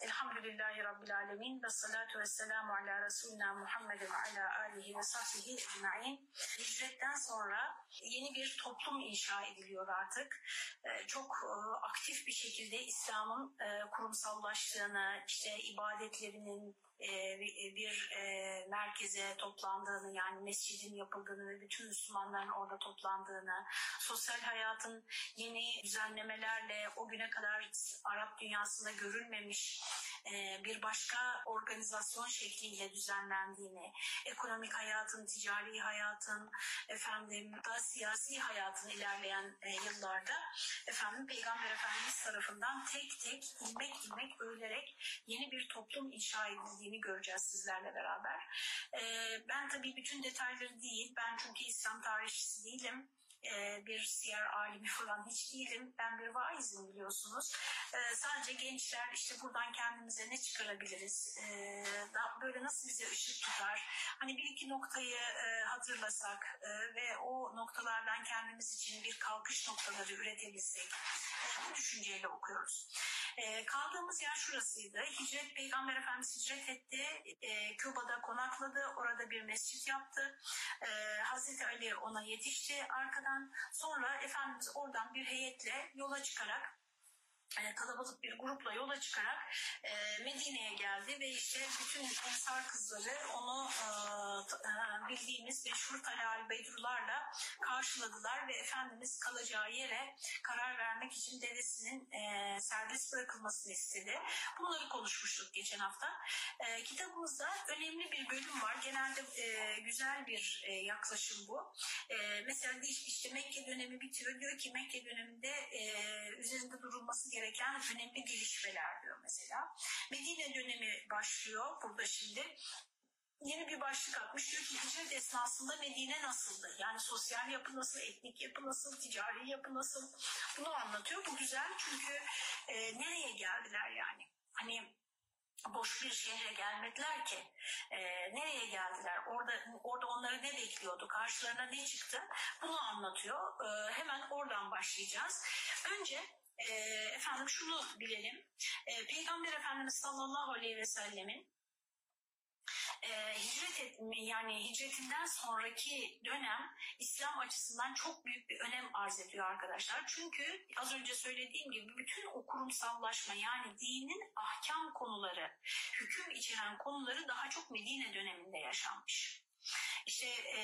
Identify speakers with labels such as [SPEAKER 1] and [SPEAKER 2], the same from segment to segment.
[SPEAKER 1] Elhamdülillahi Rabbil Alemin ve salatu ve selamu ala Resulina Muhammed ve ala alihi ve sahbihi ecma'in. Hicretten sonra yeni bir toplum inşa ediliyor artık. Ee, çok e, aktif bir şekilde İslam'ın e, kurumsallaştığını, işte ibadetlerinin, bir merkeze toplandığını yani mescidin yapıldığını ve bütün Müslümanların orada toplandığını, sosyal hayatın yeni düzenlemelerle o güne kadar Arap dünyasında görülmemiş e, bir başka organizasyon şekliyle düzenlendiğini, ekonomik hayatın, ticari hayatın, efendim da siyasi hayatın ilerleyen e, yıllarda efendim Peygamber Efendimiz tarafından tek tek ilmek ilmek öğülerek yeni bir toplum inşa edildiğini göreceğiz sizlerle beraber. E, ben tabii bütün detayları değil, ben çünkü İslam tarihçisi değilim e, bir siyer alimi falan hiç değilim. Ben bir vaizim biliyorsunuz. E, sadece gençler işte buradan kendimize ne çıkarabiliriz? E, da, böyle nasıl bize ışık tutar? Hani bir iki noktayı e, hatırlasak e, ve o noktalardan kendimiz için bir kalkış noktaları üretebilsek bu düşünceyle okuyoruz. E, kaldığımız yer şurasıydı. Hicret Peygamber Efendimiz hicret etti. E, Küba'da konakladı. Orada bir mescit yaptı. E, Hazreti Ali ona yetişti arkadan. Sonra Efendimiz oradan bir heyetle yola çıkarak kalabalık bir grupla yola çıkarak e, Medine'ye geldi ve işte bütün Ensar kızları onu e, e, bildiğimiz meşhur Talal Beydurlarla karşıladılar ve Efendimiz kalacağı yere karar vermek için dedesinin e, serbest bırakılmasını istedi. Bunları konuşmuştuk geçen hafta. E, kitabımızda önemli bir bölüm var. Genelde e, güzel bir e, yaklaşım bu. E, mesela işte Mekke dönemi bitiyor. Diyor ki Mekke döneminde e, üzerinde durulması gereken önemli gelişmeler diyor mesela. Medine dönemi başlıyor burada şimdi yeni bir başlık atmış. Diyor ki hicret esnasında Medine nasıldı? Yani sosyal yapı nasıl, etnik yapı nasıl, ticari yapı nasıl? Bunu anlatıyor. Bu güzel çünkü e, nereye geldiler yani? Hani boş bir şehre gelmediler ki. E, nereye geldiler? Orada orada onları ne bekliyordu? Karşılarına ne çıktı? Bunu anlatıyor. E, hemen oradan başlayacağız. Önce e, efendim şunu bilelim. E, Peygamber Efendimiz sallallahu aleyhi ve sellemin e, hicret etme yani hicretinden sonraki dönem İslam açısından çok büyük bir önem arz ediyor arkadaşlar. Çünkü az önce söylediğim gibi bütün o kurumsallaşma yani dinin ahkam konuları, hüküm içeren konuları daha çok Medine döneminde yaşanmış işte e,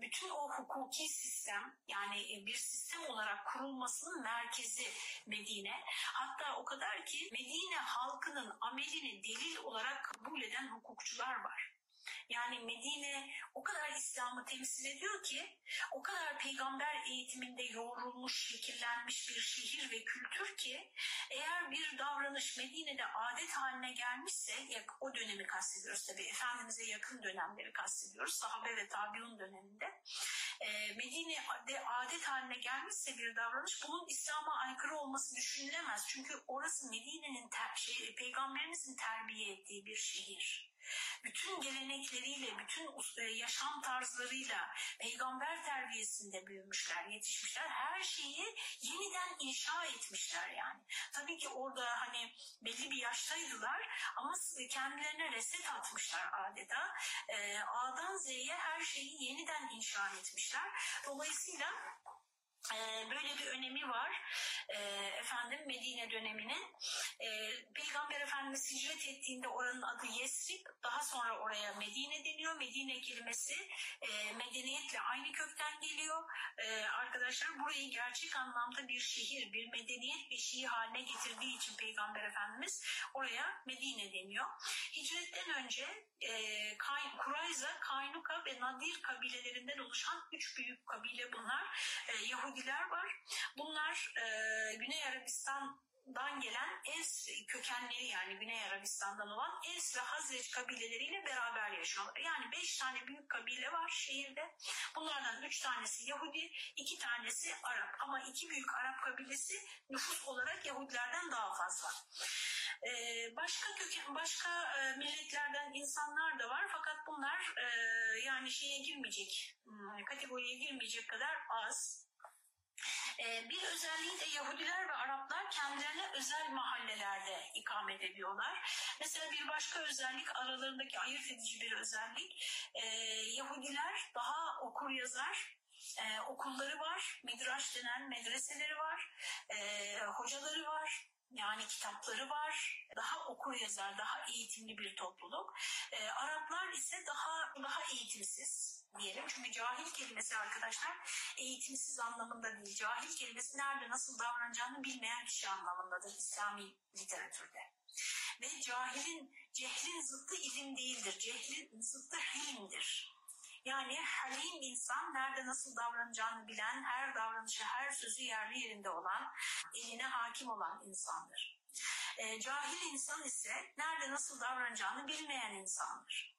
[SPEAKER 1] bütün o hukuki sistem yani bir sistem olarak kurulmasının merkezi Medine. Hatta o kadar ki Medine halkının amelini delil olarak kabul eden hukukçular var. Yani Medine o kadar İslam'ı temsil ediyor ki o kadar peygamber eğitiminde yoğrulmuş, şekillenmiş bir şehir ve kültür ki eğer bir davranış Medine'de adet haline gelmişse o dönemi kastediyoruz tabii Efendimiz'e yakın dönemleri kastediyoruz sahabe ve tabiun döneminde e, Medine'de adet haline gelmişse bir davranış bunun İslam'a aykırı olması düşünülemez. Çünkü orası Medine'nin şey, peygamberimizin terbiye ettiği bir şehir bütün gelenekleriyle, bütün e, yaşam tarzlarıyla peygamber terbiyesinde büyümüşler, yetişmişler. Her şeyi yeniden inşa etmişler yani. Tabii ki orada hani belli bir yaştaydılar ama kendilerine reset atmışlar adeta. E, A'dan Z'ye her şeyi yeniden inşa etmişler. Dolayısıyla böyle bir önemi var e, efendim Medine döneminin. E, Peygamber Efendimiz hicret ettiğinde oranın adı Yesrib, daha sonra oraya Medine deniyor. Medine kelimesi e, medeniyetle aynı kökten geliyor. Arkadaşlar burayı gerçek anlamda bir şehir, bir medeniyet beşiği haline getirdiği için Peygamber Efendimiz oraya Medine deniyor. Hicretten önce e, Kurayza, Kaynuka ve Nadir kabilelerinden oluşan üç büyük kabile bunlar. E, Yahudiler var. Bunlar e, Güney Arabistan'dan gelen Es kökenleri yani Güney Arabistan'dan olan Es ve Hazreç kabileleriyle beraber yaşıyorlar. Yani beş tane büyük kabile var şehirde. Bunlardan üç tanesi Yahudi, iki tanesi Arap. Ama iki büyük Arap kabilesi nüfus olarak Yahudilerden daha fazla. Ee, başka köken, başka e, milletlerden insanlar da var fakat bunlar e, yani şeye girmeyecek, hmm, kategoriye girmeyecek kadar az. E, bir özelliği de Yahudiler ve Araplar kendilerine özel mahallelerde ikamet ediyorlar. Mesela bir başka özellik aralarındaki ayırt edici bir özellik e, Yahudiler daha okur yazar e, okulları var, midraş denen medreseleri var, e, hocaları var, yani kitapları var. Daha okur yazar, daha eğitimli bir topluluk. E, Araplar ise daha daha eğitimsiz diyelim. Çünkü cahil kelimesi arkadaşlar eğitimsiz anlamında değil. Cahil kelimesi nerede nasıl davranacağını bilmeyen kişi anlamındadır İslami literatürde. Ve cahilin, cehlin zıttı ilim değildir. Cehlin zıttı hilimdir. Yani halim insan nerede nasıl davranacağını bilen, her davranışı, her sözü yerli yerinde olan, eline hakim olan insandır. E, cahil insan ise nerede nasıl davranacağını bilmeyen insandır.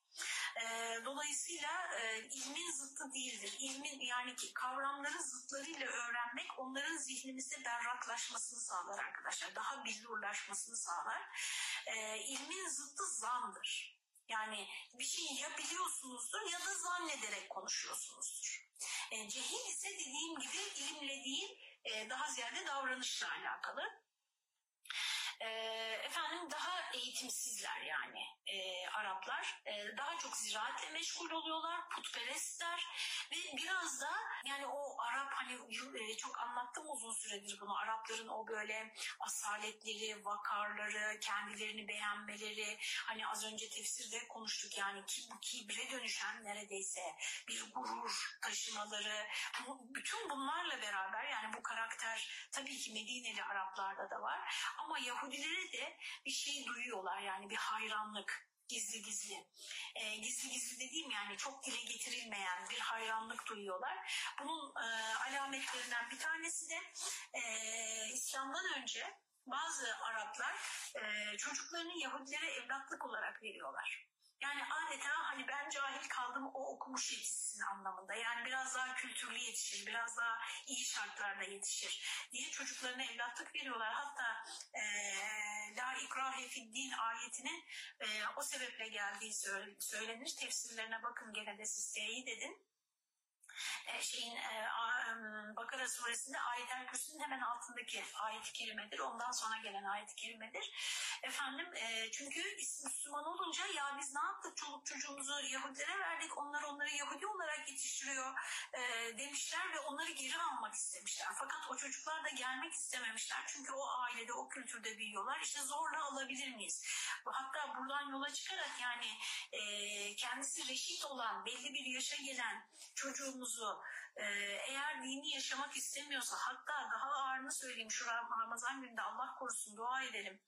[SPEAKER 1] E, dolayısıyla e, ilmin zıttı değildir. İlmin yani ki kavramları zıtlarıyla öğrenmek onların zihnimizde berraklaşmasını sağlar arkadaşlar. Daha billurlaşmasını sağlar. E, ilmin zıttı zandır. Yani bir şeyi ya biliyorsunuzdur ya da zannederek konuşuyorsunuzdur. E, cehil ise dediğim gibi ilimle değil e, daha ziyade davranışla alakalı. E, efendim daha eğitimsizler yani e, Araplar. E, daha çok ziraatle meşgul oluyorlar, putperestler ve biraz da yani o Arap hani e, çok anlattım uzun süredir bunu. Arapların o böyle asaletleri, vakarları, kendilerini beğenmeleri hani az önce tefsirde konuştuk yani ki bu kibre dönüşen neredeyse bir gurur taşımaları bütün bunlarla beraber yani bu karakter tabii ki Medineli Araplarda da var ama Yahudilere de bir şey duyuyorlar yani bir hayranlık gizli gizli. E, gizli gizli dediğim yani çok dile getirilmeyen bir hayranlık duyuyorlar. Bunun e, alametlerinden bir tanesi de e, İslam'dan önce bazı Araplar e, çocuklarını Yahudilere evlatlık olarak veriyorlar. Yani adeta hani ben cahil kaldım o okumuş yetişsin anlamında. Yani biraz daha kültürlü yetişir, biraz daha iyi şartlarda yetişir diye çocuklarına evlatlık veriyorlar. Hatta e, La ikrahe din ayetinin e, o sebeple geldiği söylenir. Tefsirlerine bakın gene de siz iyi dedin e, şeyin e, Bakara suresinde ayet-el kürsünün hemen altındaki ayet-i kerimedir. Ondan sonra gelen ayet-i kerimedir. Efendim e, çünkü Müslüman olunca ya biz ne yaptık çoluk çocuğumuzu Yahudilere verdik onlar onları Yahudi olarak yetiştiriyor e, demişler ve onları geri almak istemişler. Fakat o çocuklar da gelmek istememişler. Çünkü o ailede o kültürde büyüyorlar. İşte zorla alabilir miyiz? Hatta buradan yola çıkarak yani e, kendisi reşit olan belli bir yaşa gelen çocuğumuzu e, eğer dini yaşamak istemiyorsa hatta daha ağırını söyleyeyim şu Ramazan gününde Allah korusun dua edelim.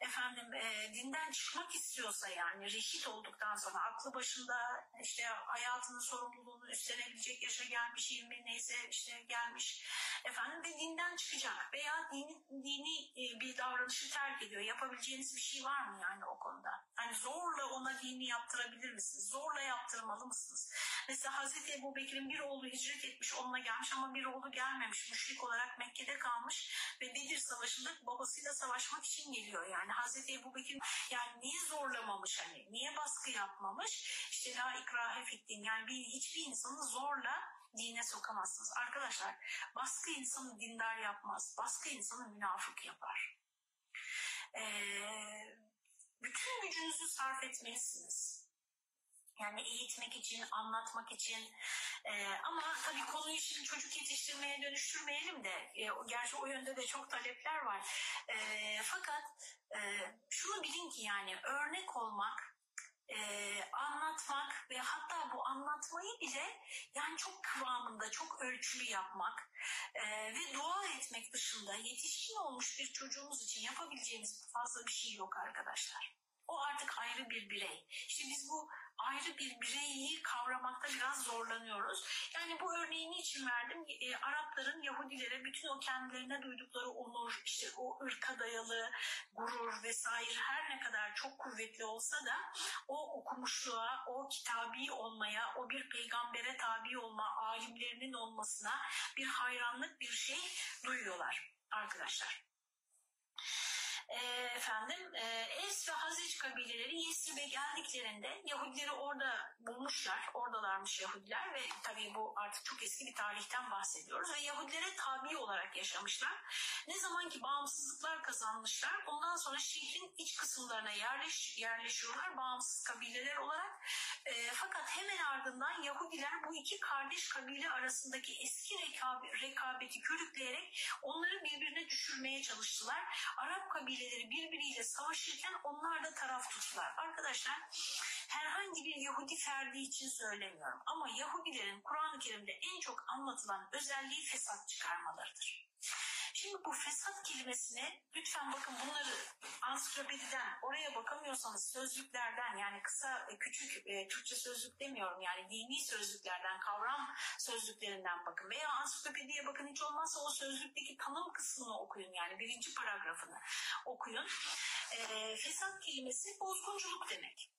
[SPEAKER 1] Efendim e, dinden çıkmak istiyorsa yani reşit olduktan sonra aklı başında işte hayatının sorumluluğunu üstlenebilecek yaşa gelmiş 20 neyse işte gelmiş efendim ve dinden çıkacak veya dini, dini e, bir davranışı terk ediyor. Yapabileceğiniz bir şey var mı yani o konuda? Hani zorla ona dini yaptırabilir misiniz? Zorla yaptırmalı mısınız? Mesela Hazreti Ebu Bekir'in bir oğlu hicret etmiş onunla gelmiş ama bir oğlu gelmemiş. Müşrik olarak Mekke'de kalmış ve Bedir Savaşı'nda babasıyla savaşmak için geliyor. Yani Hazreti Ebu Bekir yani niye zorlamamış hani? Niye baskı yapmamış? İşte la ikrahe fiddin yani bir, hiçbir insanı zorla dine sokamazsınız. Arkadaşlar baskı insanı dindar yapmaz. Baskı insanı münafık yapar. Ee, bütün gücünüzü sarf etmelisiniz. Yani eğitmek için, anlatmak için. Ee, ama tabii konuyu şimdi çocuk yetiştirmeye dönüştürmeyelim de. E, gerçi o yönde de çok talepler var. E, fakat e, şunu bilin ki yani örnek olmak, e, anlatmak ve hatta bu anlatmayı bile yani çok kıvamında, çok ölçülü yapmak e, ve dua etmek dışında yetişkin olmuş bir çocuğumuz için yapabileceğimiz fazla bir şey yok arkadaşlar. O artık ayrı bir birey. İşte biz bu ayrı bir bireyi kavramakta biraz zorlanıyoruz. Yani bu örneği niçin verdim? E, Arapların Yahudilere bütün o kendilerine duydukları onur, işte o ırka dayalı gurur vesaire her ne kadar çok kuvvetli olsa da o okumuşluğa, o kitabi olmaya, o bir peygambere tabi olma, alimlerinin olmasına bir hayranlık, bir şey duyuyorlar arkadaşlar. E, efendim e, Es ve Hazreç kabileleri Yesrib'e geldiklerinde Yahudileri orada bulmuşlar. Oradalarmış Yahudiler ve tabii bu artık çok eski bir tarihten bahsediyoruz ve Yahudilere tabi olarak yaşamışlar. Ne zaman ki bağımsızlıklar kazanmışlar ondan sonra şehrin iç kısımlarına yerleş, yerleşiyorlar bağımsız kabileler olarak. E, fakat hemen ardından Yahudiler bu iki kardeş kabile arasındaki eski rekabeti, rekabeti körükleyerek onları birbirine düşürmeye çalıştılar. Arap kabileleri birbiriyle savaşırken onlar da taraf tuttular. Arkadaşlar herhangi bir Yahudi ferdi için söylemiyorum ama Yahudilerin Kur'an-ı Kerim'de en çok anlatılan özelliği fesat çıkarmalarıdır. Şimdi bu fesat kelimesine lütfen bakın bunları ansiklopediden oraya bakamıyorsanız sözlüklerden yani kısa küçük e, Türkçe sözlük demiyorum yani dini sözlüklerden kavram sözlüklerinden bakın veya ansiklopediye bakın hiç olmazsa o sözlükteki tanım kısmını okuyun yani birinci paragrafını okuyun. E, fesat kelimesi bozgunculuk demek.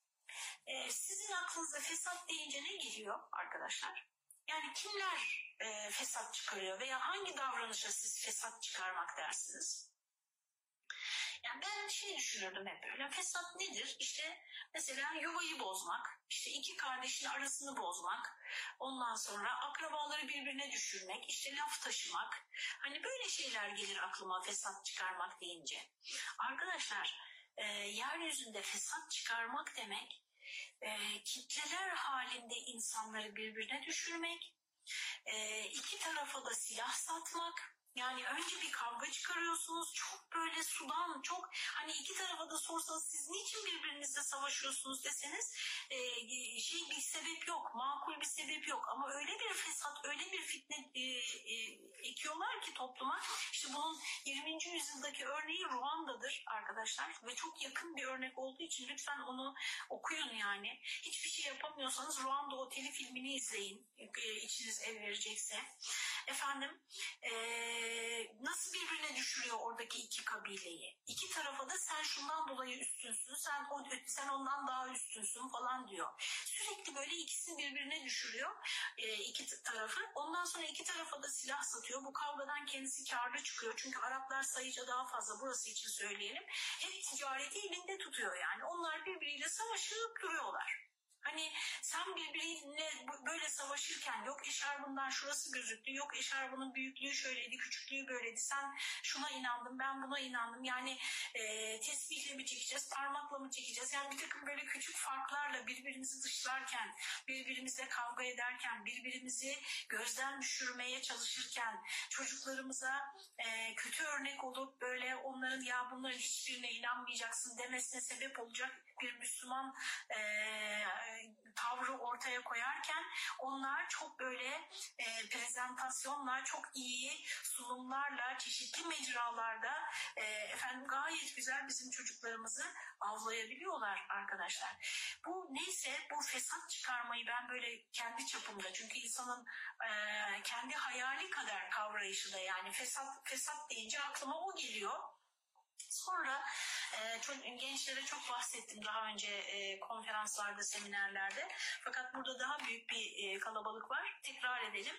[SPEAKER 1] E, sizin aklınıza fesat deyince ne geliyor arkadaşlar? Yani kimler e, fesat çıkarıyor veya hangi davranışa siz fesat çıkarmak dersiniz? Yani ben şey düşünürdüm hep böyle. Fesat nedir? İşte mesela yuvayı bozmak, işte iki kardeşin arasını bozmak, ondan sonra akrabaları birbirine düşürmek, işte laf taşımak. Hani böyle şeyler gelir aklıma fesat çıkarmak deyince. Arkadaşlar e, yeryüzünde fesat çıkarmak demek e, kitleler halinde insanları birbirine düşürmek, e, iki tarafa da silah satmak, yani önce bir kavga çıkarıyorsunuz çok böyle sudan çok hani iki tarafa da sorsanız siz niçin birbirinizle savaşıyorsunuz? deseniz e, şey bir sebep yok makul bir sebep yok. Ama öyle bir fesat öyle bir fitne e, e, ekiyorlar ki topluma. İşte bunun 20. yüzyıldaki örneği Ruanda'dır arkadaşlar ve çok yakın bir örnek olduğu için lütfen onu okuyun yani. Hiçbir şey yapamıyorsanız Ruanda Oteli filmini izleyin e, içiniz el verecekse. Efendim ee, nasıl birbirine düşürüyor oradaki iki kabileyi. İki tarafa da sen şundan dolayı üstünsün, sen o, sen ondan daha üstünsün falan diyor. Sürekli böyle ikisini birbirine düşürüyor e, iki tarafı. Ondan sonra iki tarafa da silah satıyor. Bu kavgadan kendisi karlı çıkıyor. Çünkü Araplar sayıca daha fazla burası için söyleyelim. Hep ticareti elinde tutuyor yani. Onlar birbiriyle savaşıp duruyorlar. Hani sen birbiriyle böyle savaşırken yok eşarbından şurası gözüktü, yok eşarbının büyüklüğü şöyleydi, küçüklüğü böyleydi. Sen şuna inandın, ben buna inandım. Yani e, tesbihle mi çekeceğiz, parmakla mı çekeceğiz? Yani bir takım böyle küçük farklarla birbirimizi dışlarken, birbirimizle kavga ederken, birbirimizi gözden düşürmeye çalışırken, çocuklarımıza e, kötü örnek olup böyle onların ya bunların hiçbirine inanmayacaksın demesine sebep olacak bir Müslüman e, tavrı ortaya koyarken onlar çok böyle e, prezentasyonla, çok iyi sunumlarla, çeşitli mecralarda e, efendim gayet güzel bizim çocuklarımızı avlayabiliyorlar arkadaşlar. Bu neyse bu fesat çıkarmayı ben böyle kendi çapımda çünkü insanın e, kendi hayali kadar kavrayışı da yani fesat fesat deyince aklıma o geliyor. Sonra e, çok, gençlere çok bahsettim daha önce e, konferanslarda, seminerlerde. Fakat burada daha büyük bir e, kalabalık var. Tekrar edelim.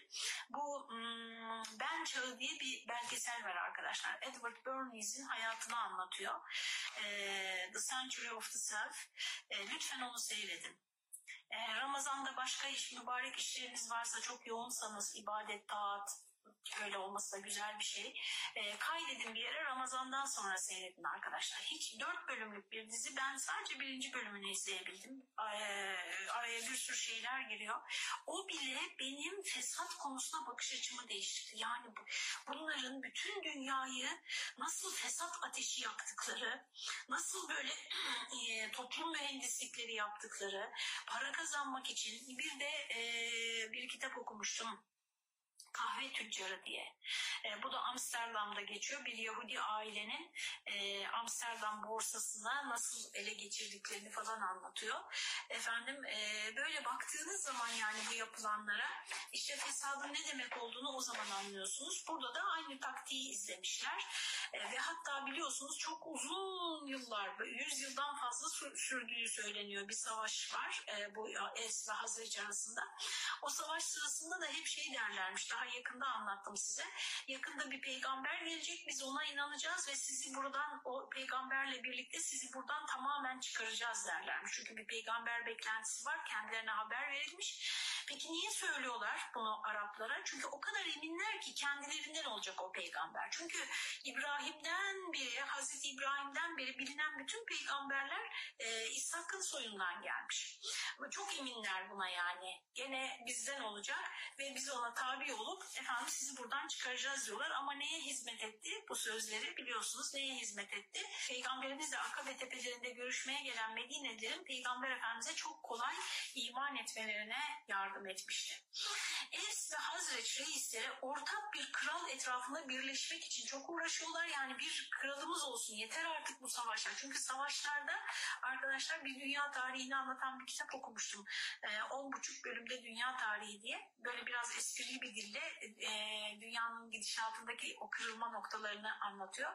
[SPEAKER 1] Bu hmm, Ben Çağı diye bir belgesel var arkadaşlar. Edward Bernays'in hayatını anlatıyor. E, the Century of the Self. E, lütfen onu seyredin. E, Ramazan'da başka iş, mübarek işleriniz varsa çok yoğunsanız ibadet, taat, Öyle olması da güzel bir şey. E, kaydedin bir yere Ramazan'dan sonra seyredin arkadaşlar. Hiç dört bölümlük bir dizi. Ben sadece birinci bölümünü izleyebildim. E, araya bir sürü şeyler giriyor. O bile benim fesat konusuna bakış açımı değiştirdi. Yani bu, bunların bütün dünyayı nasıl fesat ateşi yaktıkları, nasıl böyle e, toplum mühendislikleri yaptıkları, para kazanmak için bir de e, bir kitap okumuştum kahve tüccarı diye. E, bu da Amsterdam'da geçiyor. Bir Yahudi ailenin e, Amsterdam borsasına nasıl ele geçirdiklerini falan anlatıyor. Efendim e, böyle baktığınız zaman yani bu yapılanlara işte fesadın ne demek olduğunu o zaman anlıyorsunuz. Burada da aynı taktiği izlemişler. E, ve hatta biliyorsunuz çok uzun yıllar, 100 yıldan fazla sürdüğü söyleniyor bir savaş var. E, bu Es ve Hazreç arasında. O savaş sırasında da hep şey derlermiş. Daha daha yakında anlattım size. Yakında bir peygamber gelecek biz ona inanacağız ve sizi buradan o peygamberle birlikte sizi buradan tamamen çıkaracağız derlermiş. Çünkü bir peygamber beklentisi var kendilerine haber verilmiş. Peki niye söylüyorlar bunu Araplara? Çünkü o kadar eminler ki kendilerinden olacak o peygamber. Çünkü İbrahim'den beri, Hazreti İbrahim'den beri bilinen bütün peygamberler e, İshak'ın soyundan gelmiş. Çok eminler buna yani. Gene bizden olacak ve biz ona tabi olup efendim sizi buradan çıkaracağız diyorlar. Ama neye hizmet etti? Bu sözleri biliyorsunuz neye hizmet etti? Peygamberimizle Akabe tepelerinde görüşmeye gelen Medine'lerin Peygamber Efendimiz'e çok kolay iman etmelerine yardım etmişti. Evs ve Hazreç reisleri ortak bir kral etrafında birleşmek için çok uğraşıyorlar. Yani bir kralımız olsun yeter artık bu savaşlar. Çünkü savaşlarda arkadaşlar bir dünya tarihini anlatan bir kitap okumuştum. 10,5 ee, bölümde dünya tarihi diye. Böyle biraz esprili bir dille e, dünyanın gidişatındaki o kırılma noktalarını anlatıyor.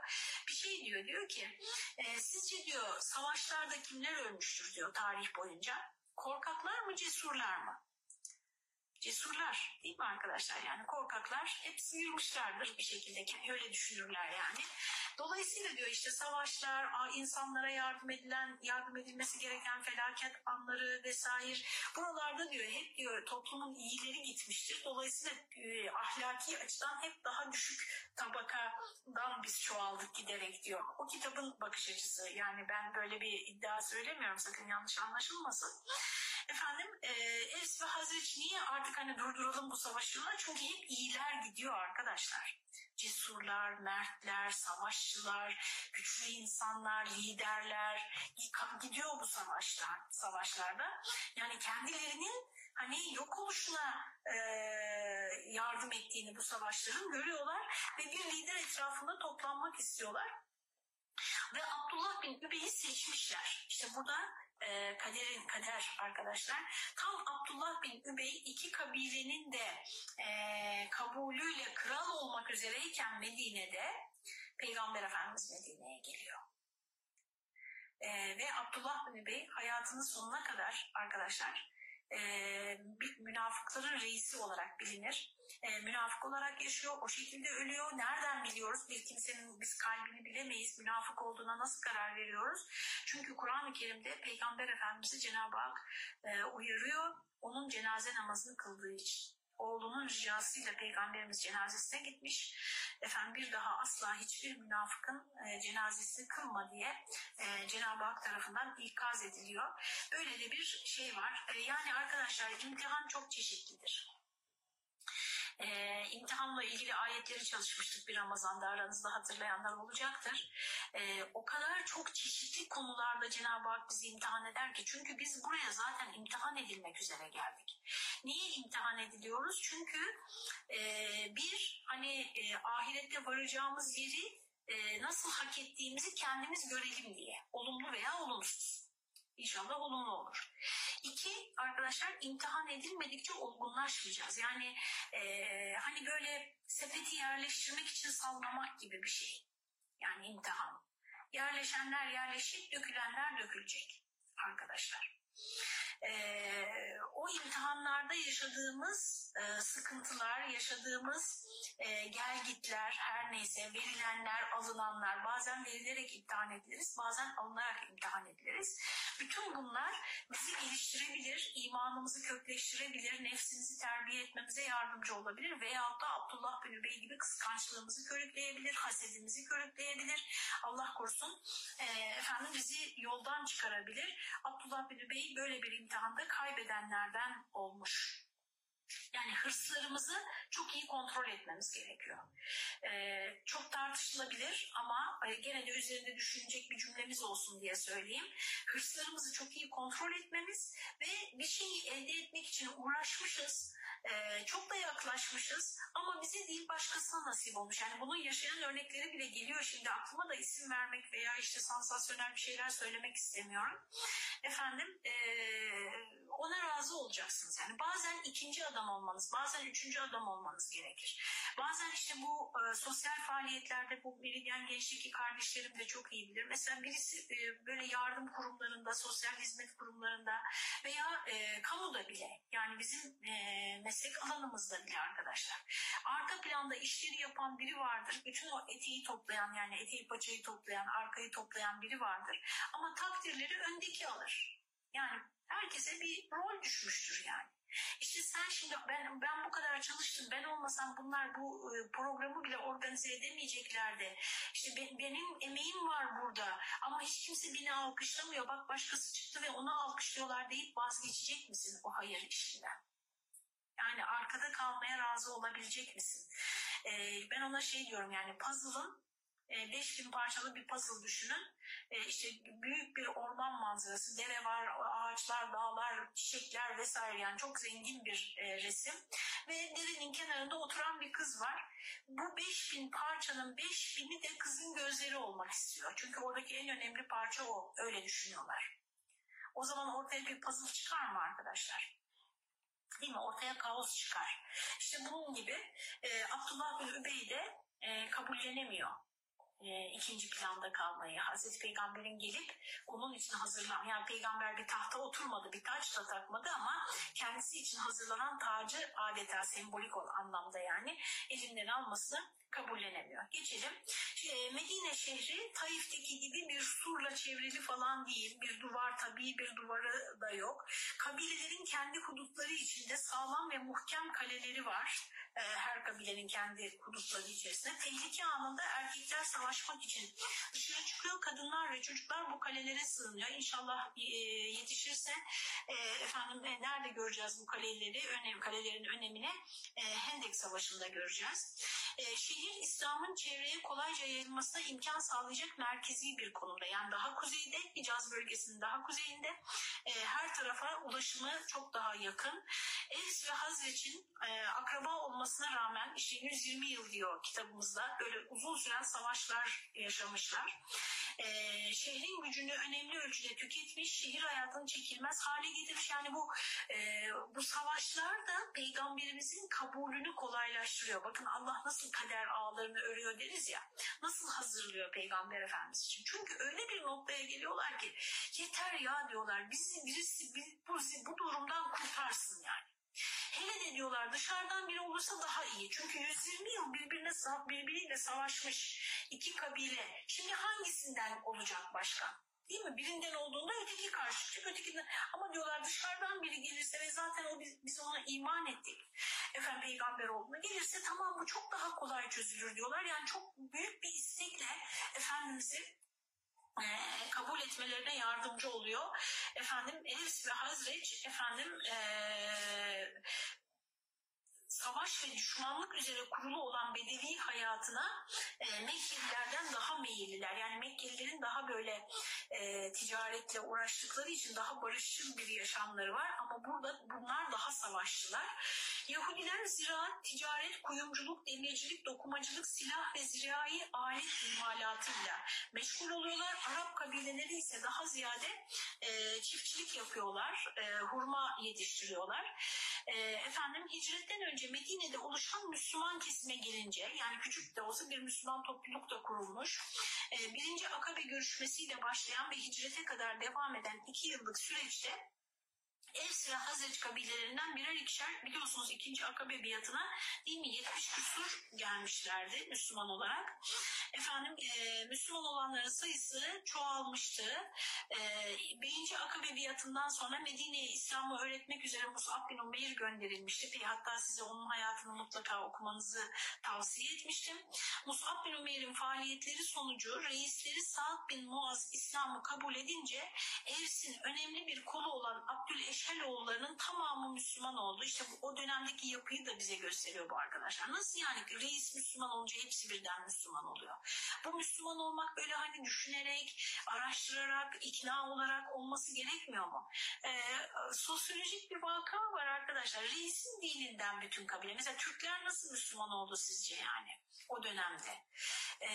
[SPEAKER 1] Bir şey diyor diyor ki e, sizce diyor savaşlarda kimler ölmüştür diyor tarih boyunca. Korkaklar mı cesurlar mı? cesurlar değil mi arkadaşlar? Yani korkaklar hep sıyırmışlardır bir şekilde. Öyle düşünürler yani. Dolayısıyla diyor işte savaşlar, insanlara yardım edilen, yardım edilmesi gereken felaket anları vesaire buralarda diyor hep diyor toplumun iyileri gitmiştir. Dolayısıyla e, ahlaki açıdan hep daha düşük tabakadan biz çoğaldık giderek diyor. O kitabın bakış açısı yani ben böyle bir iddia söylemiyorum sakın yanlış anlaşılmasın. Efendim e, Es ve Hazreç niye artık hani durduralım bu savaşıyorlar? Çünkü hep iyiler gidiyor arkadaşlar. Cesurlar, mertler, savaşçılar, güçlü insanlar, liderler gidiyor bu savaşlar, savaşlarda. Yani kendilerinin hani yok oluşuna e, yardım ettiğini bu savaşların görüyorlar ve bir lider etrafında toplanmak istiyorlar. Ve Abdullah bin Übey'i seçmişler. İşte burada e, kaderin kader arkadaşlar. Tam Abdullah bin Übey iki kabilenin de e, kabulüyle kral olmak üzereyken Medine'de Peygamber Efendimiz Medine'ye geliyor. E, ve Abdullah bin Übey hayatının sonuna kadar arkadaşlar e, bir münafıkların reisi olarak bilinir. E, münafık olarak yaşıyor, o şekilde ölüyor. Nereden biliyoruz? Bir kimsenin biz kalbini bilemeyiz. Münafık olduğuna nasıl karar veriyoruz? Çünkü Kur'an-ı Kerim'de Peygamber Efendimiz'i Cenab-ı Hak e, uyarıyor. Onun cenaze namazını kıldığı için oğlunun ricasıyla peygamberimiz cenazesine gitmiş. Efendim bir daha asla hiçbir münafıkın e, cenazesini kılma diye e, Cenab-ı Hak tarafından ikaz ediliyor. Böyle de bir şey var. E, yani arkadaşlar imtihan çok çeşitlidir e, imtihanla ilgili ayetleri çalışmıştık bir Ramazan'da aranızda hatırlayanlar olacaktır. E, o kadar çok çeşitli konularda Cenab-ı Hak bizi imtihan eder ki çünkü biz buraya zaten imtihan edilmek üzere geldik. Niye imtihan ediliyoruz? Çünkü e, bir hani e, ahirette varacağımız yeri e, nasıl hak ettiğimizi kendimiz görelim diye. Olumlu veya olumsuz. İnşallah olumlu olur. İki, arkadaşlar imtihan edilmedikçe olgunlaşmayacağız. Yani e, hani böyle sepeti yerleştirmek için sallamak gibi bir şey. Yani imtihan. Yerleşenler yerleşecek, dökülenler dökülecek arkadaşlar. E, o imtihanlarda yaşadığımız e, sıkıntılar, yaşadığımız e, gelgitler, her neyse verilenler, alınanlar, bazen verilerek imtihan ediliriz, bazen alınarak imtihan ediliriz. Bütün bunlar bizi geliştirebilir, imanımızı kökleştirebilir, nefsimizi terbiye etmemize yardımcı olabilir veyahut da Abdullah bin Übey gibi kıskançlığımızı körükleyebilir, hasedimizi körükleyebilir. Allah korusun e, efendim bizi yoldan çıkarabilir. Abdullah bin Übey böyle bir imtihanda kaybedenlerden olmuş. Yani hırslarımızı çok iyi kontrol etmemiz gerekiyor. Ee, çok tartışılabilir ama gene de üzerinde düşünecek bir cümlemiz olsun diye söyleyeyim. Hırslarımızı çok iyi kontrol etmemiz ve bir şeyi elde etmek için uğraşmışız, e, çok da yaklaşmışız ama bize değil başkasına nasip olmuş. Yani bunun yaşayan örnekleri bile geliyor şimdi aklıma da isim vermek veya işte sansasyonel bir şeyler söylemek istemiyorum. Efendim e, ona razı olacaksınız. Yani bazen ikinci adam adam olmanız, bazen üçüncü adam olmanız gerekir. Bazen işte bu e, sosyal faaliyetlerde bu Meridyen Gençlik kardeşlerim de çok iyi bilir. Mesela birisi e, böyle yardım kurumlarında, sosyal hizmet kurumlarında veya e, kamuda bile yani bizim e, meslek alanımızda bile arkadaşlar. Arka planda işleri yapan biri vardır. Bütün o eteği toplayan yani eteği paçayı toplayan, arkayı toplayan biri vardır. Ama takdirleri öndeki alır. Yani herkese bir rol düşmüştür yani. İşte sen şimdi ben ben bu kadar çalıştım. Ben olmasam bunlar bu e, programı bile organize edemeyeceklerdi. İşte be, benim emeğim var burada ama hiç kimse beni alkışlamıyor. Bak başkası çıktı ve onu alkışlıyorlar deyip vazgeçecek misin o hayır işinden? Yani arkada kalmaya razı olabilecek misin? Ee, ben ona şey diyorum yani puzzle'ın 5000 e, parçalı bir puzzle düşünün. E, işte büyük bir orman manzarası, dere var, ağaçlar, dağlar, çiçekler vesaire yani çok zengin bir e, resim. Ve derenin kenarında oturan bir kız var. Bu 5000 parçanın 5000'i de kızın gözleri olmak istiyor. Çünkü oradaki en önemli parça o. Öyle düşünüyorlar. O zaman ortaya bir puzzle çıkar mı arkadaşlar? Değil mi? Ortaya kaos çıkar. İşte bunun gibi e, Abdullah bin de e, kabullenemiyor e, ikinci planda kalmayı. Hazreti Peygamber'in gelip onun için hazırlan, yani peygamber bir tahta oturmadı, bir taç da takmadı ama kendisi için hazırlanan tacı adeta sembolik olan anlamda yani elinden almasını kabullenemiyor. Geçelim. E, Medine şehri Taif'teki gibi bir surla çevrili falan değil. Bir duvar tabii bir duvarı da yok. Kabilelerin kendi hudutları içinde sağlam ve muhkem kaleleri var e, her kabilenin kendi hudutları içerisinde. Tehlike anında erkekler savaşmak için dışarı çıkıyor. Kadınlar ve çocuklar bu kalelere sığınıyor. İnşallah e, yetişirse e, efendim e, nerede göreceğiz bu kaleleri? Önem, kalelerin önemini Hendek Savaşı'nda göreceğiz. E, şehir İslam'ın çevreye kolayca yayılmasına imkan sağlayacak merkezi bir konumda. Yani daha kuzeyde, Hicaz bölgesinin daha kuzeyinde e, her tarafa ulaşımı çok daha yakın. Evs ve Hazreç'in e, akraba olmasına rağmen işte 120 yıl diyor kitabımızda böyle uzun süren savaşlar yaşamışlar. E, şehrin gücünü önemli ölçüde tüketmiş, şehir hayatını çekilmez hale getirmiş. Yani bu e, bu savaşlar da peygamberimizin kabulünü kolaylaştırıyor. Bakın Allah nasıl kader ağlarını örüyor deriz ya. Nasıl hazırlıyor peygamber efendimiz için. Çünkü öyle bir noktaya geliyorlar ki yeter ya diyorlar bizi birisi bu, bu durumdan kurtarsın yani. Hele de diyorlar dışarıdan biri olursa daha iyi. Çünkü 120 yıl birbirine birbiriyle savaşmış iki kabile. Şimdi hangisinden olacak başkan? Değil mi? Birinden olduğunda öteki karşı çık, ötekinden. Ama diyorlar dışarıdan biri gelirse ve zaten o biz, biz ona iman ettik. Efendim peygamber olduğuna gelirse tamam bu çok daha kolay çözülür diyorlar. Yani çok büyük bir istekle Efendimiz'i e, kabul etmelerine yardımcı oluyor. Efendim Elis ve Hazreç efendim e, savaş ve düşmanlık üzere kurulu olan bedevi hayatına e, Mekkelilerden daha meyilliler. Yani Mekkelilerin daha böyle e, ticaretle uğraştıkları için daha barışçıl bir yaşamları var ama burada bunlar daha savaşçılar. Yahudiler ziraat, ticaret, kuyumculuk, demircilik, dokumacılık, silah ve zirai alet imalatıyla meşgul oluyorlar. Arap kabileleri ise daha ziyade e, çiftçilik yapıyorlar, e, hurma yetiştiriyorlar. E, efendim hicretten önce Medine'de oluşan Müslüman kesime gelince yani küçük de olsa bir Müslüman topluluk da kurulmuş. E, birinci Akabe görüşmesiyle başlayan ve hicrete kadar devam eden iki yıllık süreçte Evs ve Hazret kabilelerinden birer ikişer biliyorsunuz ikinci akabe biatına değil mi 70 küsur gelmişlerdi Müslüman olarak. Efendim e, Müslüman olanların sayısı çoğalmıştı. E, birinci akabe biatından sonra Medine'ye İslam'ı öğretmek üzere Mus'ab bin Umeyr gönderilmişti. Hatta size onun hayatını mutlaka okumanızı tavsiye etmiştim. Mus'ab bin Umeyr'in faaliyetleri sonucu reisleri Sa'd bin Muaz İslam'ı kabul edince Evs'in önemli bir kolu olan Abdüleşer Çeloğullarının tamamı Müslüman oldu. İşte bu, o dönemdeki yapıyı da bize gösteriyor bu arkadaşlar. Nasıl yani reis Müslüman olunca hepsi birden Müslüman oluyor. Bu Müslüman olmak böyle hani düşünerek, araştırarak, ikna olarak olması gerekmiyor mu? Ee, sosyolojik bir vaka var arkadaşlar. Reisin dininden bütün kabile. Mesela Türkler nasıl Müslüman oldu sizce yani? o dönemde. E,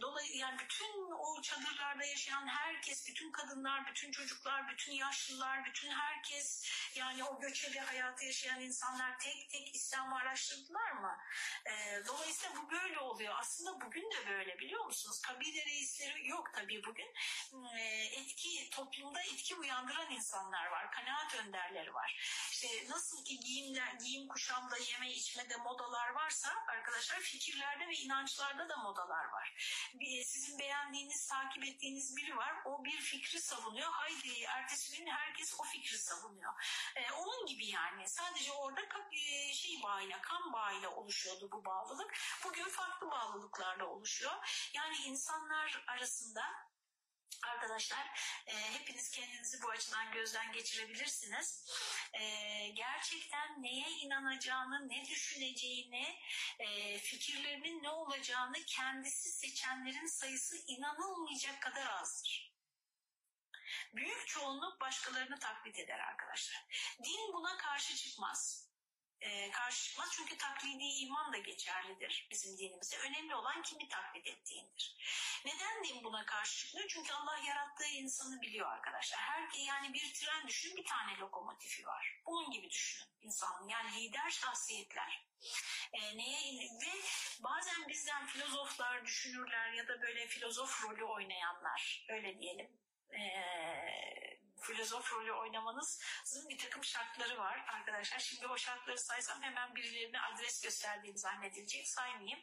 [SPEAKER 1] dolayı yani bütün o çadırlarda yaşayan herkes, bütün kadınlar, bütün çocuklar, bütün yaşlılar, bütün herkes yani o göçebe hayatı yaşayan insanlar tek tek İslam'ı araştırdılar mı? E, dolayısıyla bu böyle oluyor. Aslında bugün de böyle biliyor musunuz? Kabile reisleri yok tabii bugün. E, etki toplumda etki uyandıran insanlar var. Kanaat önderleri var. İşte nasıl ki giyimler, giyim kuşamda, yeme içmede modalar varsa arkadaşlar fikirlerde ve inançlarda da modalar var. Sizin beğendiğiniz, takip ettiğiniz biri var. O bir fikri savunuyor. Haydi ertesi gün herkes o fikri savunuyor. Ee, onun gibi yani. Sadece orada e, şey bağıyla, kan bağıyla oluşuyordu bu bağlılık. Bugün farklı bağlılıklarla oluşuyor. Yani insanlar arasında Arkadaşlar e, hepiniz kendinizi bu açıdan gözden geçirebilirsiniz. E, gerçekten neye inanacağını, ne düşüneceğini, e, fikirlerinin ne olacağını kendisi seçenlerin sayısı inanılmayacak kadar azdır. Büyük çoğunluk başkalarını taklit eder arkadaşlar. Din buna karşı çıkmaz e, karşı çıkmaz. Çünkü taklidi iman da geçerlidir bizim dinimizde. Önemli olan kimi taklit ettiğindir. Neden din buna karşı çıkmıyor? Çünkü Allah yarattığı insanı biliyor arkadaşlar. Her yani bir tren düşün bir tane lokomotifi var. Bunun gibi düşünün insanın. Yani lider şahsiyetler. E, neye ve bazen bizden filozoflar, düşünürler ya da böyle filozof rolü oynayanlar öyle diyelim. Eee filozof rolü oynamanızın bir takım şartları var arkadaşlar. Şimdi o şartları saysam hemen birilerine adres gösterdiğim zannedilecek. Saymayayım.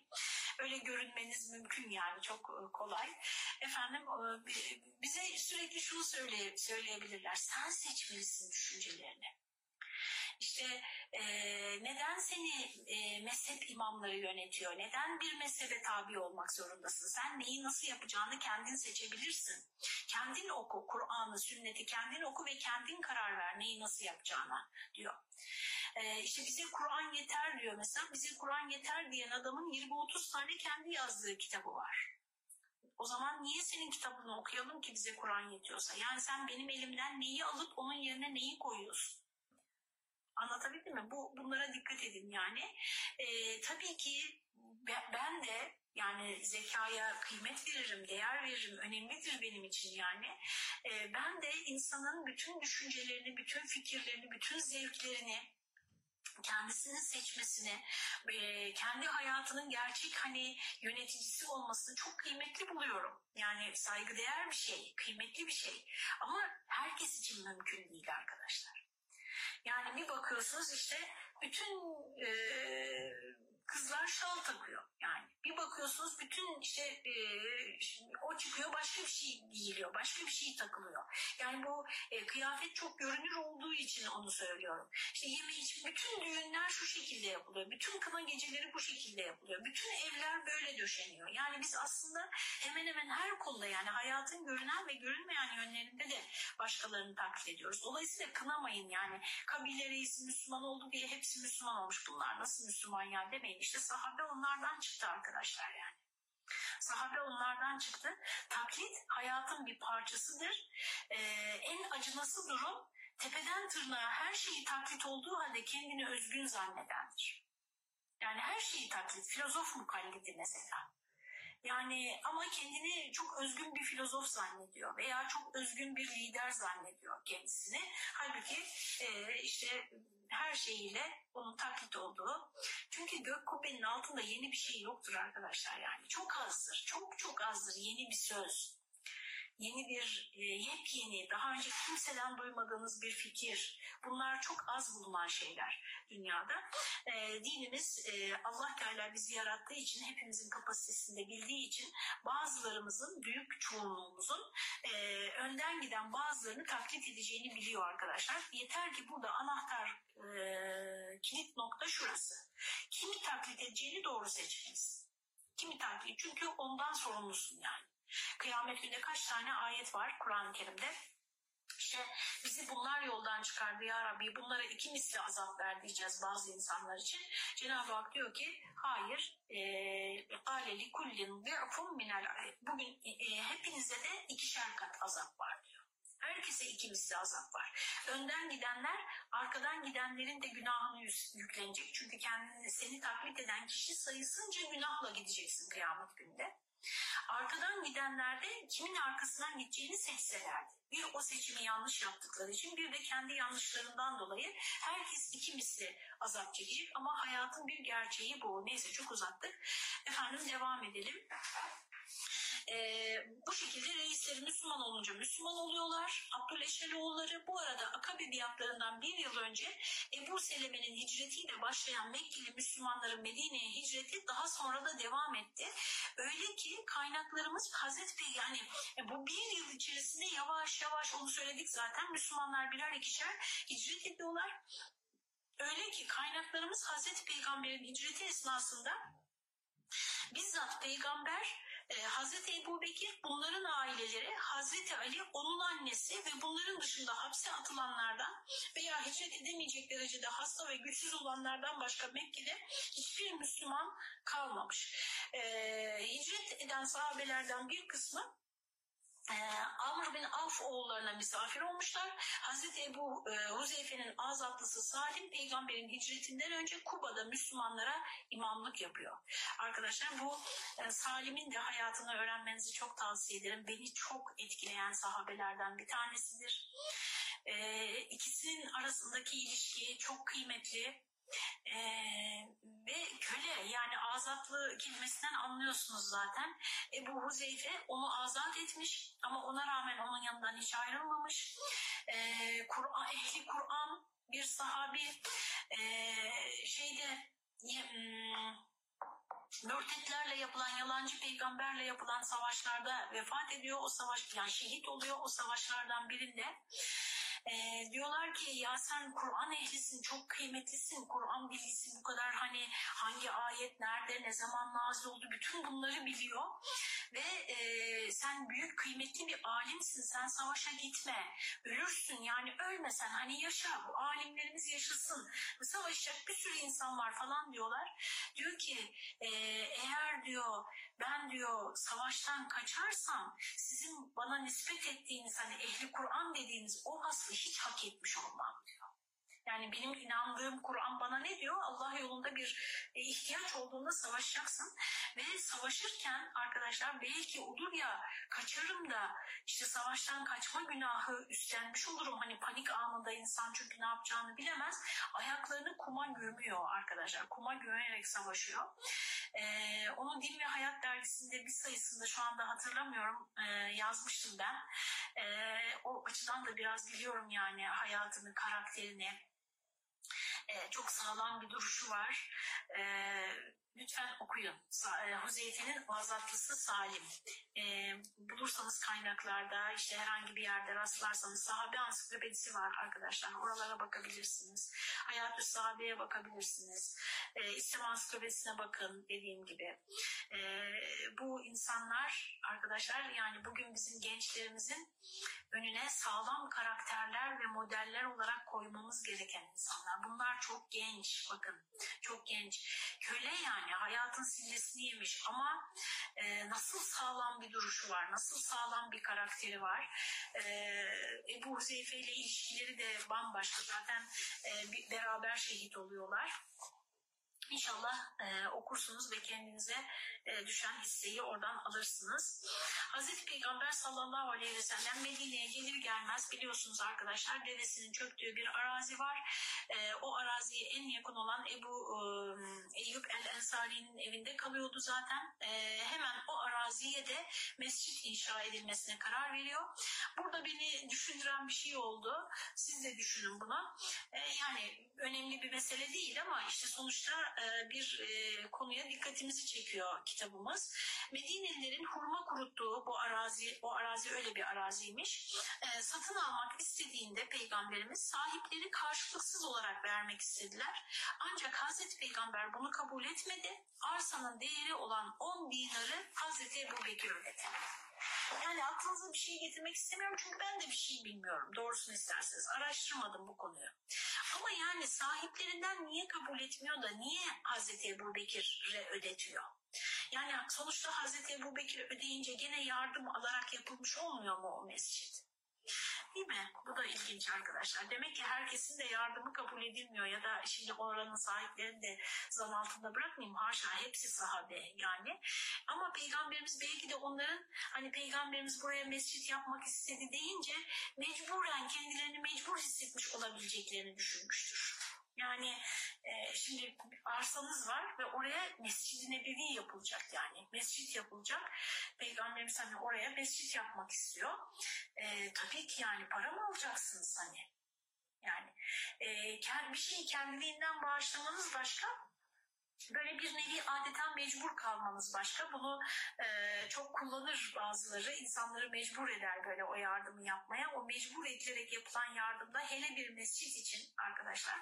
[SPEAKER 1] Öyle görünmeniz mümkün yani çok e, kolay. Efendim e, bize sürekli şunu söyle, söyleyebilirler. Sen seçmelisin düşüncelerini. İşte e, neden seni e, mezhep imamları yönetiyor? Neden bir mezhebe tabi olmak zorundasın? Sen neyi nasıl yapacağını kendin seçebilirsin. Kendin oku, Kur'an'ı, sünneti kendin oku ve kendin karar ver neyi nasıl yapacağına diyor. E, işte bize Kur'an yeter diyor mesela. Bize Kur'an yeter diyen adamın 20-30 tane kendi yazdığı kitabı var. O zaman niye senin kitabını okuyalım ki bize Kur'an yetiyorsa? Yani sen benim elimden neyi alıp onun yerine neyi koyuyorsun? Anlatabildim mi? Bu bunlara dikkat edin yani. E, tabii ki ben de yani zekaya kıymet veririm, değer veririm, önemlidir benim için yani. E, ben de insanın bütün düşüncelerini, bütün fikirlerini, bütün zevklerini kendisini seçmesini, e, kendi hayatının gerçek hani yöneticisi olmasını çok kıymetli buluyorum. Yani saygıdeğer bir şey, kıymetli bir şey. Ama herkes için mümkün değil arkadaşlar. Yani bir bakıyorsunuz işte bütün e, kızlar şal takıyor. Yani bir bakıyorsunuz bütün işte e, o çıkıyor başka bir şey giyiliyor, başka bir şey takılıyor. Yani bu e, kıyafet çok görünür olduğu için onu söylüyorum. İşte yeme iç, bütün düğünler şu şekilde yapılıyor. Bütün kına geceleri bu şekilde yapılıyor. Bütün evler böyle döşeniyor. Yani biz aslında hemen hemen her konuda yani hayatın görünen ve görünmeyen yönlerinde de başkalarını taklit ediyoruz. Dolayısıyla kınamayın yani kabile reisi Müslüman oldu diye hepsi Müslüman olmuş. Bunlar nasıl Müslüman ya demeyin. İşte sahabe onlardan çıktı arkadaşlar yani. Sahabe onlardan çıktı. Taklit hayatın bir parçasıdır. Ee, en acınası durum tepeden tırnağa her şeyi taklit olduğu halde kendini özgün zannedendir. Yani her şeyi taklit. Filozof mukallidi mesela. Yani ama kendini çok özgün bir filozof zannediyor veya çok özgün bir lider zannediyor kendisini. Halbuki e, işte her şeyiyle onun taklit olduğu. Çünkü gök kubbenin altında yeni bir şey yoktur arkadaşlar yani. Çok azdır, çok çok azdır yeni bir söz. Yeni bir, e, yepyeni, daha önce kimseden duymadığınız bir fikir. Bunlar çok az bulunan şeyler dünyada. E, dinimiz e, Allah Teala bizi yarattığı için, hepimizin kapasitesinde bildiği için bazılarımızın, büyük çoğunluğumuzun e, önden giden bazılarını taklit edeceğini biliyor arkadaşlar. Yeter ki burada anahtar e, şurası. Kimi taklit edeceğini doğru seçiniz. Kimi taklit? Çünkü ondan sorumlusun yani. Kıyamet günde kaç tane ayet var Kur'an-ı Kerim'de? İşte bizi bunlar yoldan çıkardı ya Rabbi bunlara iki misli azap ver diyeceğiz bazı insanlar için. Cenab-ı Hak diyor ki hayır aleli kullin bugün e, e, hepinize de ikişer kat azap var diyor. Herkese iki misli azap var. Önden gidenler arkadan gidenlerin de günahını yüklenecek. Çünkü kendini seni taklit eden kişi sayısınca günahla gideceksin kıyamet günde. Arkadan gidenler de kimin arkasından gideceğini seçselerdi. Bir o seçimi yanlış yaptıkları için bir de kendi yanlışlarından dolayı herkes iki misli azap çekecek ama hayatın bir gerçeği bu. Neyse çok uzattık. Efendim devam edelim. Ee, bu şekilde reisleri Müslüman olunca Müslüman oluyorlar. Abdüleşeloğulları bu arada Akabe biatlarından bir yıl önce Ebu Seleme'nin hicretiyle başlayan Mekkeli Müslümanların Medine'ye hicreti daha sonra da devam etti. Öyle ki kaynaklarımız Hazreti Peygamber yani e, bu bir yıl içerisinde yavaş yavaş onu söyledik zaten Müslümanlar birer ikişer hicret ediyorlar. Öyle ki kaynaklarımız Hazreti Peygamber'in hicreti esnasında bizzat peygamber e, Hazreti Ebu Bekir bunların aileleri Hazreti Ali onun annesi ve bunların dışında hapse atılanlardan veya hicret edemeyecek derecede hasta ve güçsüz olanlardan başka Mekke'de hiçbir Müslüman kalmamış. E, hicret eden sahabelerden bir kısmı e, Amr bin Avf oğullarına misafir olmuşlar. Hazreti Ebu e, Huzeyfe'nin azatlısı Salim peygamberin hicretinden önce Kuba'da Müslümanlara imamlık yapıyor. Arkadaşlar bu e, Salim'in de hayatını öğrenmenizi çok tavsiye ederim. Beni çok etkileyen sahabelerden bir tanesidir. E, ikisinin arasındaki ilişki çok kıymetli. Ee, ve köle yani azatlı kelimesinden anlıyorsunuz zaten. Ebu Huzeyfe onu azat etmiş ama ona rağmen onun yanından hiç ayrılmamış. Ee, Kur'an, ehli Kur'an bir sahabi ee, şeyde mürtetlerle yapılan, yalancı peygamberle yapılan savaşlarda vefat ediyor. O savaş, yani şehit oluyor o savaşlardan birinde. E, diyorlar ki ya sen Kur'an ehlisin, çok kıymetlisin, Kur'an bilgisi bu kadar hani hangi ayet nerede, ne zaman nazil oldu bütün bunları biliyor. Ve e, sen büyük kıymetli bir alimsin, sen savaşa gitme, ölürsün yani ölmesen hani yaşa, bu alimlerimiz yaşasın, savaşacak bir sürü insan var falan diyorlar. Diyor ki e, eğer diyor ben diyor savaştan kaçarsam sizin bana nispet ettiğiniz hani ehli Kur'an dediğiniz o vasfı hiç hak etmiş olmam diyor. Yani benim inandığım Kur'an bana ne diyor? Allah yolunda bir e, ihtiyaç olduğunda savaşacaksın. Ve savaşırken arkadaşlar belki olur ya kaçarım da işte savaştan kaçma günahı üstlenmiş olurum. Hani panik anında insan çünkü ne yapacağını bilemez. Ayaklarını kuma gömüyor arkadaşlar. Kuma gömerek savaşıyor. Ee, onun Din ve Hayat dergisinde bir sayısında şu anda hatırlamıyorum e, yazmıştım ben. E, o açıdan da biraz biliyorum yani hayatını, karakterini. E, çok sağlam bir duruşu var. E, lütfen okuyun. Huzeyfe'nin azatlısı Salim. E, bulursanız kaynaklarda işte herhangi bir yerde rastlarsanız sahabe ansiklopedisi var arkadaşlar. Oralara bakabilirsiniz. Hayat-ı sahabeye bakabilirsiniz. E, İslam ansiklopedisine bakın dediğim gibi. E, bu insanlar arkadaşlar yani bugün bizim gençlerimizin önüne sağlam karakterler ve modeller olarak koymamız gereken insanlar. Bunlar çok genç bakın. Çok genç. Köle yani hayatın sillesini yemiş ama e, nasıl sağlam bir duruşu var, nasıl sağlam bir karakteri var. E, Ebu Huzeyfe ile ilişkileri de bambaşka. Zaten e, beraber şehit oluyorlar. İnşallah e, okursunuz ve kendinize e, düşen hisseyi oradan alırsınız. Hazreti Peygamber sallallahu aleyhi ve sellem Medine'ye gelir gelmez biliyorsunuz arkadaşlar devesinin çöktüğü bir arazi var. E, o araziye en yakın olan Ebu e, Eyyub el-Ensari'nin evinde kalıyordu zaten. E, hemen o araziye de mescit inşa edilmesine karar veriyor. Burada beni düşündüren bir şey oldu. Siz de düşünün bunu. E, yani önemli bir mesele değil ama işte sonuçta bir konuya dikkatimizi çekiyor kitabımız. Medinelilerin hurma kuruttuğu bu arazi, o arazi öyle bir araziymiş. E, satın almak istediğinde peygamberimiz sahipleri karşılıksız olarak vermek istediler. Ancak Hazreti Peygamber bunu kabul etmedi. Arsanın değeri olan 10 dinarı Hazreti Ebu Bekir ödedi. Yani aklınıza bir şey getirmek istemiyorum çünkü ben de bir şey bilmiyorum. Doğrusunu isterseniz araştırmadım bu konuyu. Ama yani sahiplerinden niye kabul etmiyor da niye Hazreti Ebu Bekir'e ödetiyor? Yani sonuçta Hazreti Ebu Bekir ödeyince gene yardım alarak yapılmış olmuyor mu o mescit? Değil mi? Bu da ilginç arkadaşlar. Demek ki herkesin de yardımı kabul edilmiyor ya da şimdi oranın sahiplerini de zan altında bırakmayayım. Haşa hepsi sahabe yani. Ama peygamberimiz belki de onların hani peygamberimiz buraya mescit yapmak istedi deyince mecburen kendilerini mecbur hissetmiş olabileceklerini düşünmüştür. Yani e, şimdi arsanız var ve oraya Mescid-i Nebevi yapılacak yani. Mescit yapılacak. Peygamberimiz hani oraya mescit yapmak istiyor. E, tabii ki yani para mı alacaksınız hani? Yani e, bir şeyi kendiliğinden bağışlamanız başka, böyle bir nevi adeta mecbur kalmanız başka. Bunu e, çok kullanır bazıları. insanları mecbur eder böyle o yardımı yapmaya. O mecbur edilerek yapılan yardımda hele bir mescit için arkadaşlar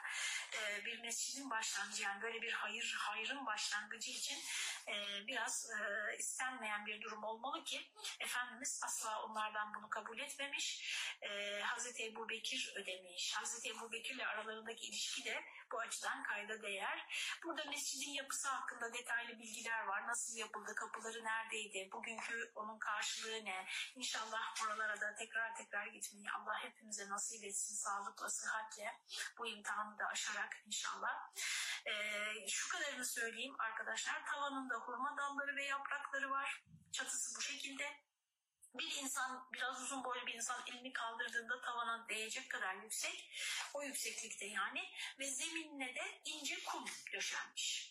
[SPEAKER 1] e, bir mescidin başlangıcı yani böyle bir hayır hayrın başlangıcı için e, biraz e, istenmeyen bir durum olmalı ki Efendimiz asla onlardan bunu kabul etmemiş. E, Hazreti Ebu Bekir ödemiş. Hazreti Ebu Bekir ile aralarındaki ilişki de bu açıdan kayda değer. Burada mescidin yapısı hakkında detaylı bilgiler var. Nasıl yapıldı, kapıları neredeydi, bugünkü onun karşılığı ne? İnşallah oralara da tekrar tekrar gitmeyi Allah hepimize nasip etsin sağlıkla, sıhhatle bu imtihanı da aşarak inşallah. Ee, şu kadarını söyleyeyim arkadaşlar. Tavanında hurma dalları ve yaprakları var. Çatısı bu şekilde. Bir insan biraz uzun boylu bir insan elini kaldırdığında tavana değecek kadar yüksek. O yükseklikte yani ve zeminine de ince kum döşenmiş.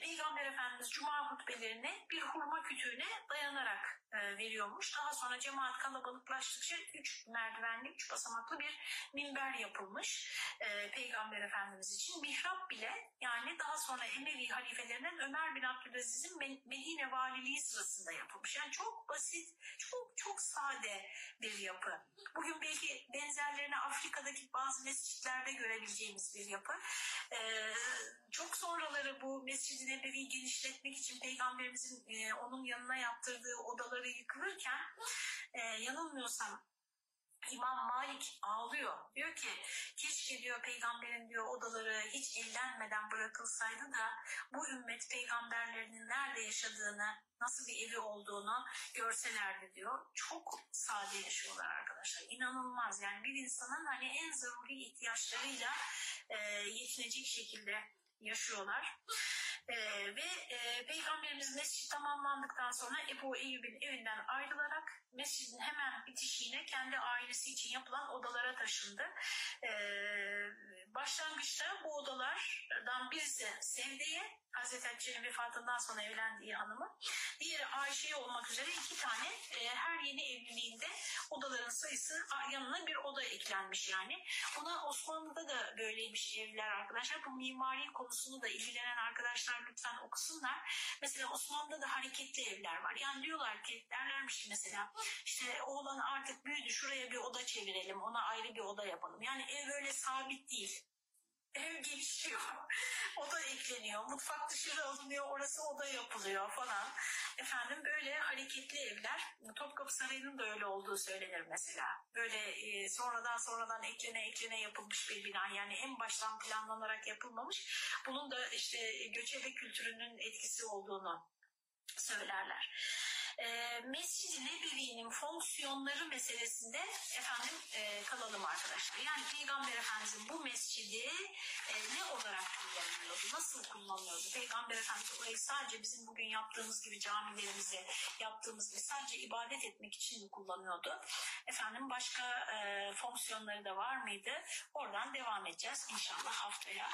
[SPEAKER 1] Peygamber Efendimiz Cuma hutbelerini bir hurma kütüğüne dayanarak e, veriyormuş. Daha sonra cemaat kalabalıklaştıkça üç merdivenli, üç basamaklı bir minber yapılmış e, Peygamber Efendimiz için. Mihrap bile yani daha sonra Emevi halifelerinden Ömer bin Abdülaziz'in Medine valiliği sırasında yapılmış. Yani çok basit, çok çok sade bir yapı. Bugün belki benzerlerini Afrika'daki bazı mescitlerde görebileceğimiz bir yapı. E, çok sonraları bu Mescid-i Nebevi'yi genişletmek için Peygamberimizin e, onun yanına yaptırdığı odaları yıkılırken e, yanılmıyorsam İmam Malik ağlıyor. Diyor ki keşke diyor peygamberin diyor odaları hiç ellenmeden bırakılsaydı da bu ümmet peygamberlerinin nerede yaşadığını, nasıl bir evi olduğunu görselerdi diyor. Çok sade yaşıyorlar arkadaşlar. İnanılmaz yani bir insanın hani en zaruri ihtiyaçlarıyla e, yetinecek şekilde yaşıyorlar. E, ve e, Peygamberimiz mescid tamamlandıktan sonra Ebu Eyyub'in evinden ayrılarak mescidin hemen bitişiğine kendi ailesi için yapılan odalara taşındı. E, başlangıçta bu odalardan birisi Sevde'ye, Hazreti Hatice'nin vefatından sonra evlendiği hanımı, diğeri Ayşe'ye olmak üzere iki tane e, her yeni evliliğinde odaların sayısı yanına bir oda eklenmiş yani. Buna Osmanlı'da da böyleymiş evler arkadaşlar. Bu mimari konusunu da ilgilenen arkadaşlar lütfen okusunlar. Mesela Osmanlı'da da hareketli evler var. Yani diyorlar ki derlermiş ki mesela işte oğlan artık büyüdü şuraya bir oda çevirelim ona ayrı bir oda yapalım. Yani ev öyle sabit değil ev gelişiyor. oda ekleniyor. Mutfak dışarı alınıyor. Orası oda yapılıyor falan. Efendim böyle hareketli evler. Topkapı Sarayı'nın da öyle olduğu söylenir mesela. Böyle e, sonradan sonradan eklene eklene yapılmış bir bina. Yani en baştan planlanarak yapılmamış. Bunun da işte göçebe kültürünün etkisi olduğunu söylerler e, Mescid-i Nebevi'nin fonksiyonları meselesinde efendim e, kalalım arkadaşlar. Yani Peygamber Efendimiz'in bu mescidi e, ne olarak kullanılıyordu? Nasıl kullanılıyordu? Peygamber Efendimiz orayı sadece bizim bugün yaptığımız gibi camilerimize yaptığımız gibi sadece ibadet etmek için mi kullanıyordu? Efendim başka e, fonksiyonları da var mıydı? Oradan devam edeceğiz inşallah haftaya.